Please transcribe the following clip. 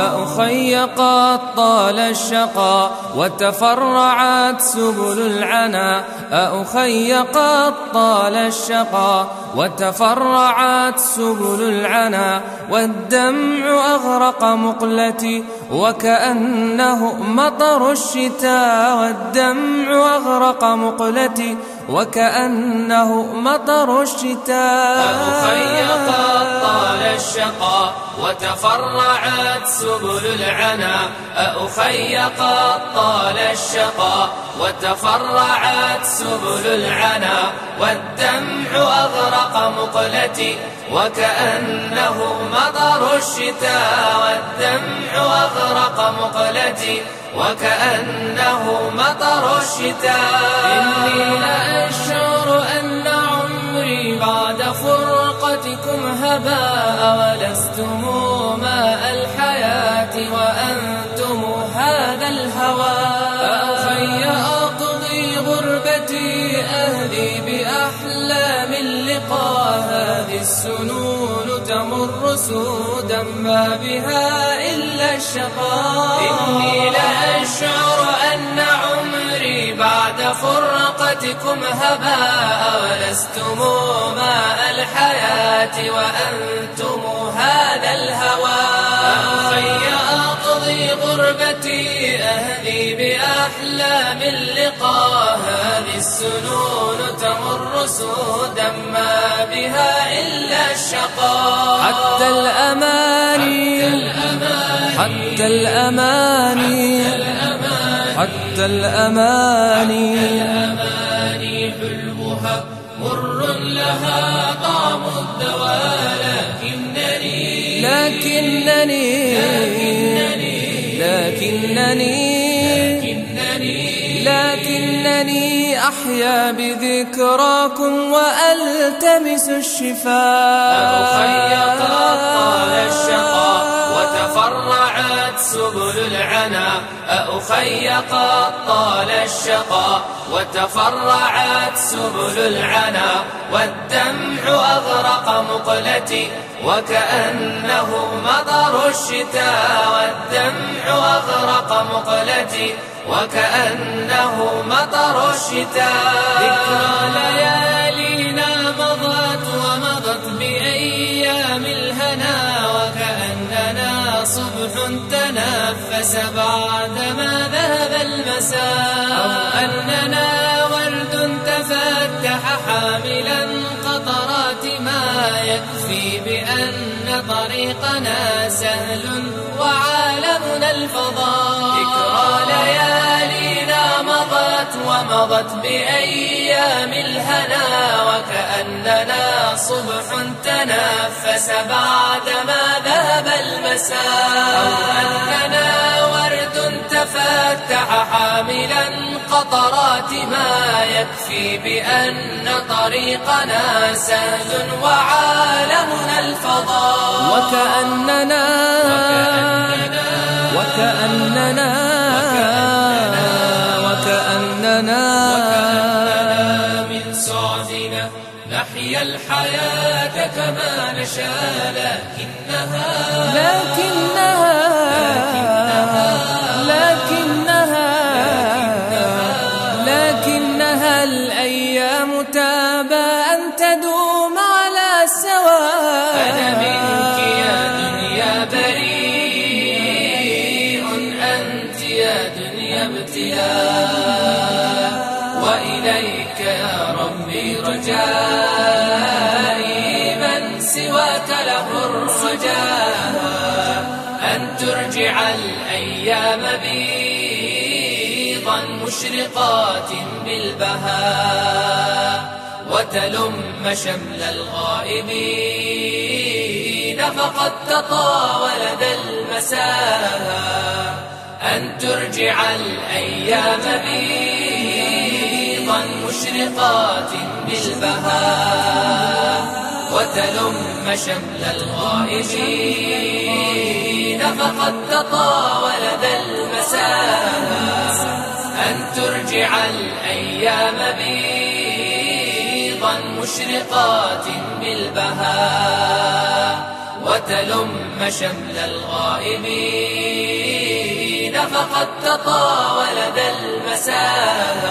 أخي قد طال الشقى وتفرعت سبل العنا. أخي قد طال الشقى وتفرعت سبل العنا. والدمع أغرق مقلتي وكأنه مطر الشتاء. والدمع أغرق مقلتي وكأنه مطر الشتاء. أخي قد طال الشقى وتفرعت سبل العنا أخي طال الشقى وتفرعت سبل العنا والدمع أغرق مقلتي وكأنه مطر الشتاء. والدمع أغرق مقلتي وكأنه مطر الشتاء. إني لأشعر أن عمري بعد فرقتكم هباء ولستم ماء الحياة وأنتم هذا الهوى. أخي أقضي غربتي أهدي بأحلام اللقاء. هذه السنون تمر سودا ما بها إلا الشقاء. فرقتكم هباء ولستم ماء الحياة وأنتم هذا الهوى. أخي أقضي غربتي أهدي بأحلام اللقاء. هذه السنون تمر سودا ما بها إلا الشقاء. حتى الأماني حتى الأماني. حتى الأماني. الأماني. حلمها مر لها طعم الدواء لكنني لكنني لكنني لكنني لكنني أحيا بذكراكم وألتمس الشفاء. أخي قد طال وتفرعت سبل العنا أخي قد طال الشقى وتفرعت سبل العنا والدمع أغرق مقلتي. وكأنه مطر الشتاء والدمع أغرق مقلتي. وكأنه مطر الشتاء. ذكرى ليالينا تنفس بعدما ذهب المساء. أننا ورد تفتح حاملا قطرات ما يكفي بأن طريقنا سهل وعالمنا الفضاء. ذكرى ليالينا مضت ومضت بأيام الهنا وكأننا صبح تنفس بعدما ذهب المساء. أو أننا ورد تفتح حاملا قطرات ما يكفي بأن طريقنا سهل وعالمنا الفضاء. وكأننا وكأننا وكأننا وكأننا من سعدنا نحيا الحياة كما نشاء لكنها لكنها لكنها لكنها الأيام تابى أن تدوم على السواء أنا منك يا دنيا بريء أنت يا دنيا ابتلاء وإليك يا ربي رجائي أن ترجع الأيام بيضا مشرقات بالبهاء وتلم شمل الغائبين فقد تطاول ذا المساء أن ترجع الأيام بيضا مشرقات بالبهاء وتلم شمل الغائبين. فقد تطاول ذا المساء أن ترجع الأيام بيضا مشرقات بالبهاء. وتلم شمل الغائبين. فقد تطاول ذا المساء